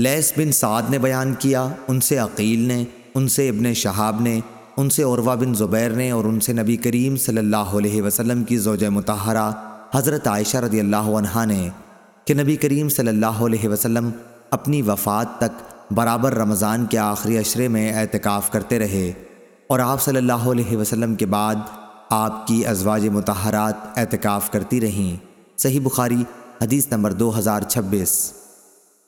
لیس بن سعد نے بیان کیا، ان سے عقیل نے، ان سے ابن شہاب نے، ان سے عروہ بن زبیر نے اور ان سے نبی کریم صلی اللہ علیہ وسلم کی زوجہ متحرہ حضرت عائشہ رضی اللہ عنہ نے کہ نبی کریم صلی اللہ علیہ وسلم اپنی وفات تک برابر رمضان کے آخری عشرے میں اعتکاف کرتے رہے اور آپ صلی اللہ علیہ وسلم کے بعد آپ کی ازواج متحرات اعتکاف کرتی رہیں۔ صحیح بخاری، حدیث نمبر دو ہزار چھبیس۔